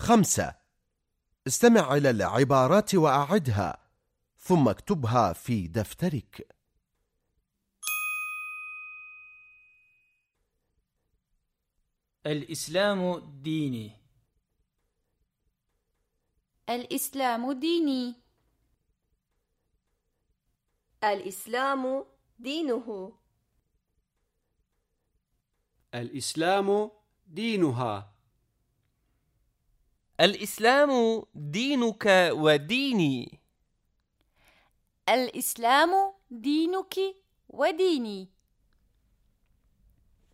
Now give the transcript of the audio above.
خمسة. استمع إلى العبارات وأعدها ثم اكتبها في دفترك. الإسلام ديني. الإسلام ديني. الإسلام دينه. الإسلام دينها. الإسلام دينك وديني. الإسلام دينك وديني.